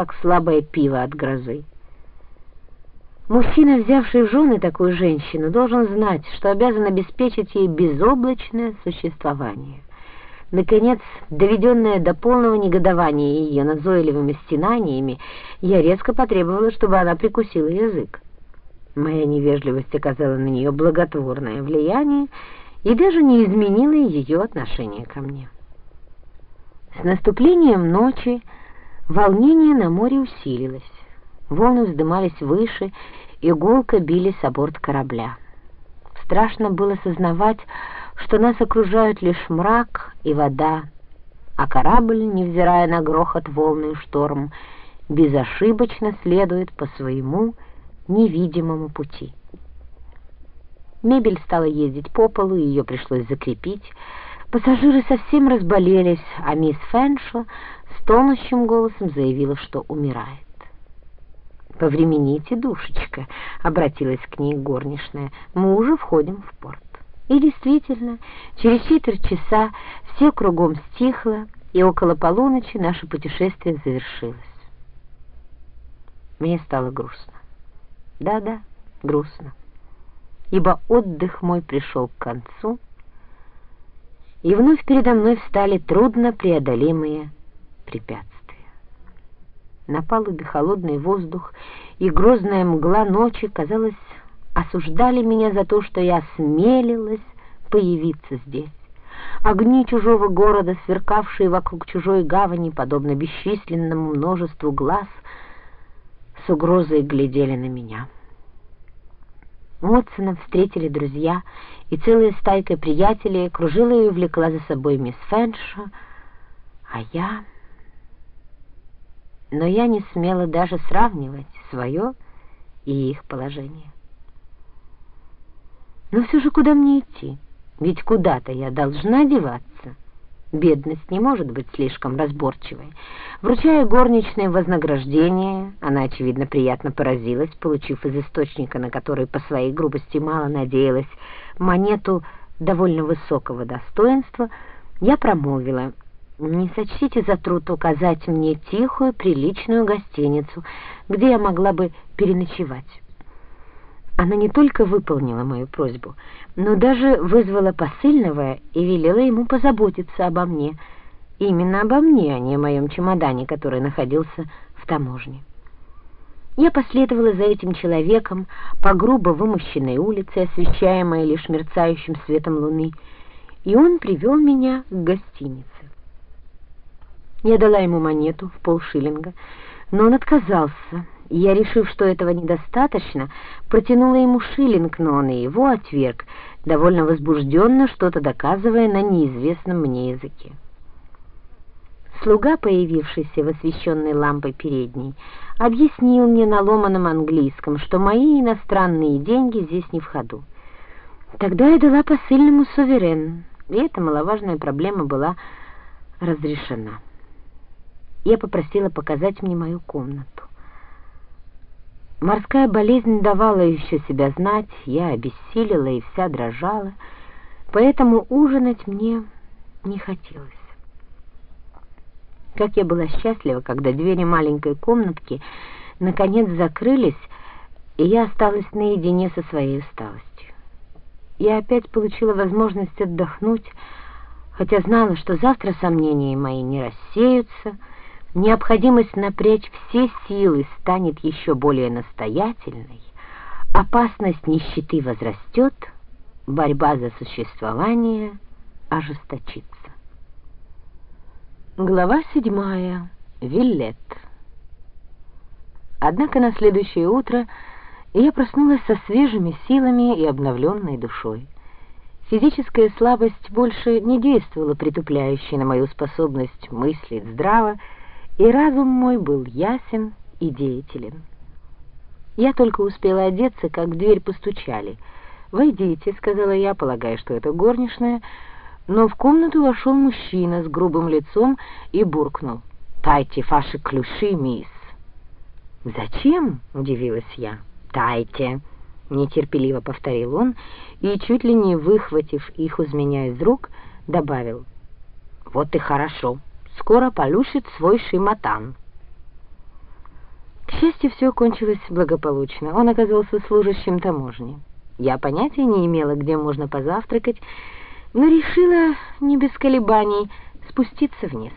как слабое пиво от грозы. Мужчина, взявший в жены такую женщину, должен знать, что обязан обеспечить ей безоблачное существование. Наконец, доведенная до полного негодования ее назойливыми стенаниями, я резко потребовала, чтобы она прикусила язык. Моя невежливость оказала на нее благотворное влияние и даже не изменила ее отношение ко мне. С наступлением ночи волнение на море усилилось. Волны вздымались выше, и гулко бились о борт корабля. Страшно было сознавать, что нас окружают лишь мрак и вода, а корабль, невзирая на грохот волны и шторм, безошибочно следует по своему невидимому пути. Мебель стала ездить по полу, ее пришлось закрепить. Пассажиры совсем разболелись, а мисс Фэншо с тонущим голосом заявила, что умирает. «Повремените, душечка», — обратилась к ней горничная, — «мы уже входим в порт». И действительно, через четверть часа все кругом стихло, и около полуночи наше путешествие завершилось. Мне стало грустно. Да-да, грустно. Ибо отдых мой пришел к концу, и вновь передо мной встали трудно преодолимые препятствия. На палубе холодный воздух и грозная мгла ночи, казалось, осуждали меня за то, что я осмелилась появиться здесь. Огни чужого города, сверкавшие вокруг чужой гавани, подобно бесчисленному множеству глаз, с угрозой глядели на меня. Уотсона встретили друзья, и целая стайка приятелей кружила и увлекла за собой мисс Фэншо, а я... Но я не смела даже сравнивать свое и их положение. Но все же куда мне идти? Ведь куда-то я должна деваться. Бедность не может быть слишком разборчивой. Вручая горничное вознаграждение, она, очевидно, приятно поразилась, получив из источника, на который по своей грубости мало надеялась, монету довольно высокого достоинства, я промолвила, «Не сочтите за труд указать мне тихую, приличную гостиницу, где я могла бы переночевать». Она не только выполнила мою просьбу, но даже вызвала посыльного и велела ему позаботиться обо мне. Именно обо мне, а не о моем чемодане, который находился в таможне. Я последовала за этим человеком по грубо вымощенной улице, освещаемой лишь мерцающим светом луны, и он привел меня к гостинице. Я дала ему монету в полшиллинга, но он отказался я, решив, что этого недостаточно, протянула ему шиллинг, но он и его отверг, довольно возбужденно что-то доказывая на неизвестном мне языке. Слуга, появившийся в освещенной лампой передней, объяснил мне на ломаном английском, что мои иностранные деньги здесь не в ходу. Тогда я дала посыльному суверен, и эта маловажная проблема была разрешена. Я попросила показать мне мою комнату. Морская болезнь давала еще себя знать, я обессилила и вся дрожала, поэтому ужинать мне не хотелось. Как я была счастлива, когда двери маленькой комнатки наконец закрылись, и я осталась наедине со своей усталостью. Я опять получила возможность отдохнуть, хотя знала, что завтра сомнения мои не рассеются, необходимость напрячь все силы станет еще более настоятельной, опасность нищеты возрастет, борьба за существование ожесточится. Глава седьмая. Виллет. Однако на следующее утро я проснулась со свежими силами и обновленной душой. Физическая слабость больше не действовала притупляющей на мою способность мыслить здраво, и разум мой был ясен и деятелен. Я только успела одеться, как в дверь постучали. «Войдите», — сказала я, полагая, что это горничная, но в комнату вошел мужчина с грубым лицом и буркнул. «Тайте ваши клюши, мисс». «Зачем?» — удивилась я. «Тайте», — нетерпеливо повторил он, и, чуть ли не выхватив их из меня из рук, добавил. «Вот и хорошо» скоро полюшит свой шиматан. счастью, все кончилось благополучно. Он оказался служащим таможни. Я понятия не имела, где можно позавтракать, но решила не без колебаний спуститься вниз.